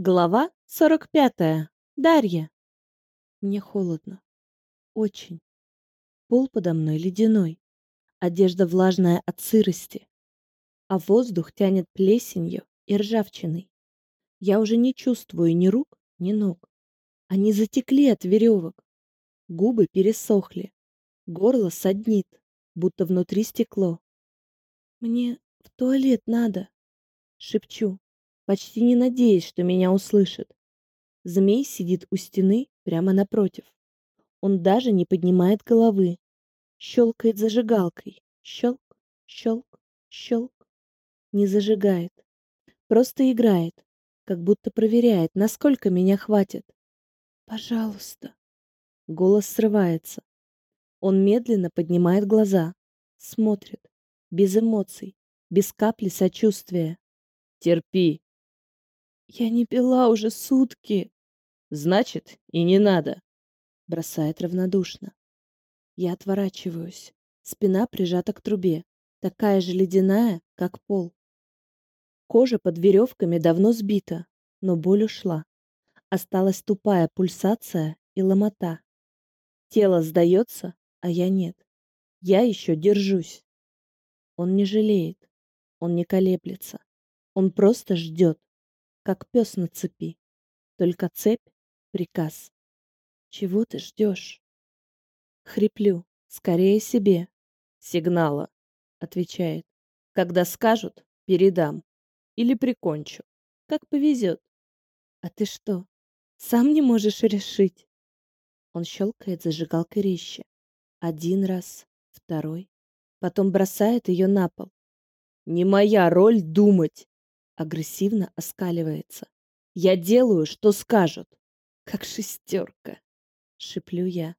Глава 45. Дарья. Мне холодно. Очень. Пол подо мной ледяной. Одежда влажная от сырости. А воздух тянет плесенью и ржавчиной. Я уже не чувствую ни рук, ни ног. Они затекли от веревок. Губы пересохли. Горло саднит, будто внутри стекло. Мне в туалет надо. Шепчу, почти не надеясь, что меня услышит. Змей сидит у стены прямо напротив. Он даже не поднимает головы. Щелкает зажигалкой. Щелк, щелк, щелк. Не зажигает. Просто играет, как будто проверяет, насколько меня хватит. «Пожалуйста». Голос срывается. Он медленно поднимает глаза, смотрит, без эмоций, без капли сочувствия. «Терпи», я не пила уже сутки. Значит, и не надо. Бросает равнодушно. Я отворачиваюсь. Спина прижата к трубе, такая же ледяная, как пол. Кожа под веревками давно сбита, но боль ушла. Осталась тупая пульсация и ломота. Тело сдается, а я нет. Я еще держусь. Он не жалеет. Он не колеблется. Он просто ждет как пес на цепи. Только цепь — приказ. Чего ты ждешь? Хриплю. Скорее себе. Сигнала, отвечает. Когда скажут, передам. Или прикончу. Как повезет. А ты что, сам не можешь решить? Он щелкает зажигалкой резче. Один раз, второй. Потом бросает ее на пол. Не моя роль думать агрессивно оскаливается. «Я делаю, что скажут!» «Как шестерка!» — шиплю я.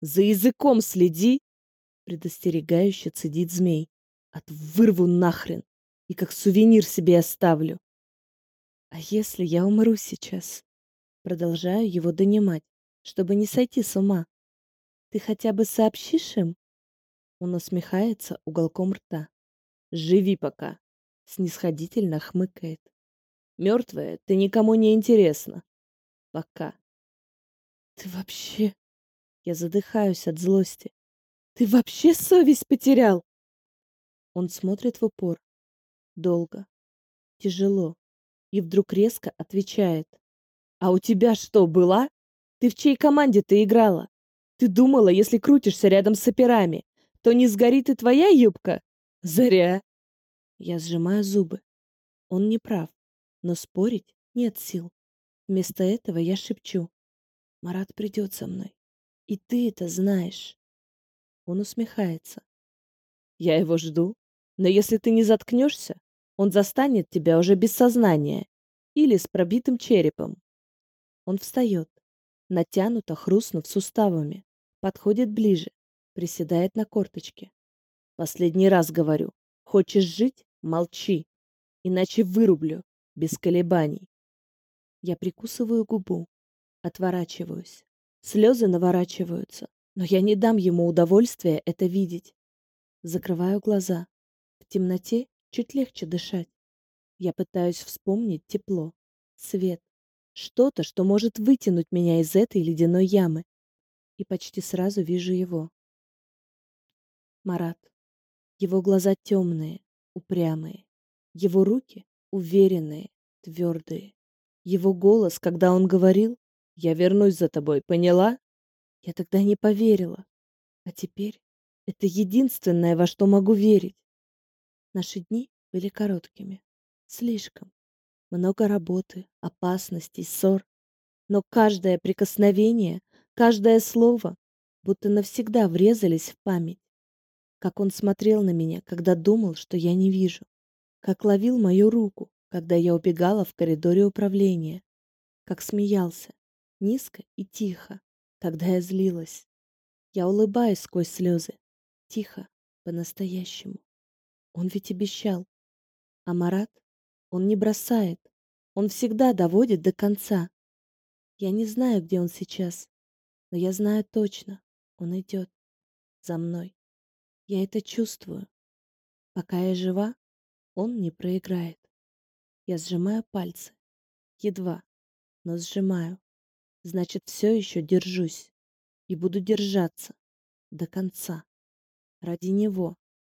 «За языком следи!» — предостерегающе цедит змей. «От вырву нахрен! И как сувенир себе оставлю!» «А если я умру сейчас?» Продолжаю его донимать, чтобы не сойти с ума. «Ты хотя бы сообщишь им?» Он усмехается уголком рта. «Живи пока!» Снисходительно хмыкает. Мертвая, ты никому не интересна. Пока. Ты вообще... Я задыхаюсь от злости. Ты вообще совесть потерял? Он смотрит в упор. Долго. Тяжело. И вдруг резко отвечает. А у тебя что, была? Ты в чьей команде ты играла? Ты думала, если крутишься рядом с операми, то не сгорит и твоя юбка? Заря. Я сжимаю зубы. Он не прав, но спорить нет сил. Вместо этого я шепчу. Марат придет со мной. И ты это знаешь. Он усмехается. Я его жду. Но если ты не заткнешься, он застанет тебя уже без сознания или с пробитым черепом. Он встает, натянуто хрустнув суставами, подходит ближе, приседает на корточке. Последний раз говорю, хочешь жить? Молчи, иначе вырублю, без колебаний. Я прикусываю губу, отворачиваюсь. Слезы наворачиваются, но я не дам ему удовольствия это видеть. Закрываю глаза. В темноте чуть легче дышать. Я пытаюсь вспомнить тепло, свет, что-то, что может вытянуть меня из этой ледяной ямы. И почти сразу вижу его. Марат. Его глаза темные, упрямые. Его руки уверенные, твердые. Его голос, когда он говорил «Я вернусь за тобой, поняла?» Я тогда не поверила. А теперь это единственное, во что могу верить. Наши дни были короткими. Слишком. Много работы, опасностей, ссор. Но каждое прикосновение, каждое слово будто навсегда врезались в память как он смотрел на меня, когда думал, что я не вижу, как ловил мою руку, когда я убегала в коридоре управления, как смеялся, низко и тихо, когда я злилась. Я улыбаюсь сквозь слезы, тихо, по-настоящему. Он ведь обещал. А Марат, он не бросает, он всегда доводит до конца. Я не знаю, где он сейчас, но я знаю точно, он идет за мной. Я это чувствую. Пока я жива, он не проиграет. Я сжимаю пальцы. Едва, но сжимаю. Значит, все еще держусь. И буду держаться. До конца. Ради него.